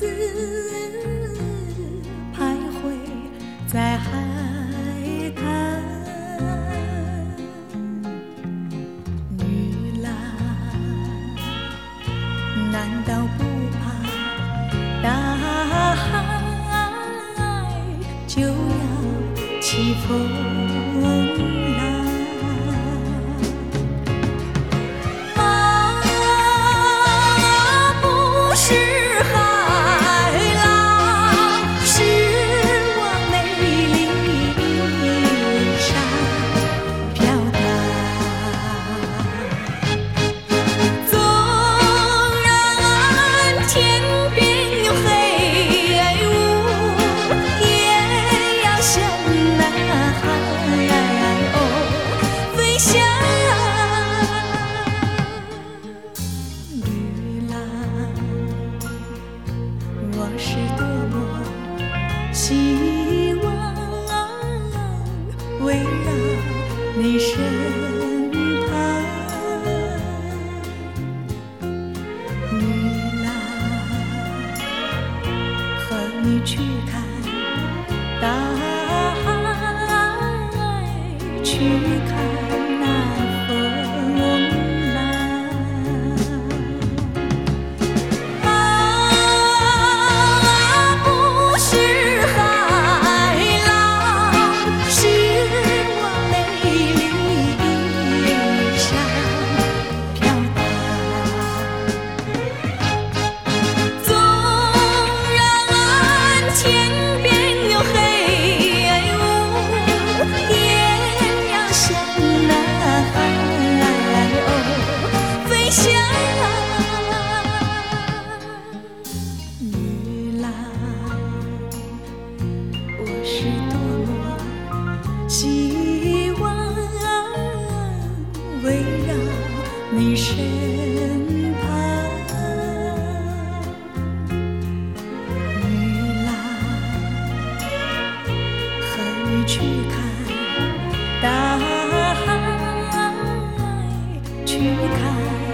自徘徊在海滩，女郎难道不怕大海就要起风浪？希望围绕你身旁。女郎，和你去看大海，去看身旁女郎和你去看大海去看。